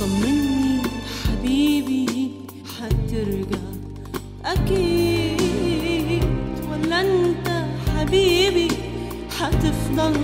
طمني حبيبي حترجع. أكيد ولا أنت حبيبي حتفضل.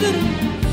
Listen.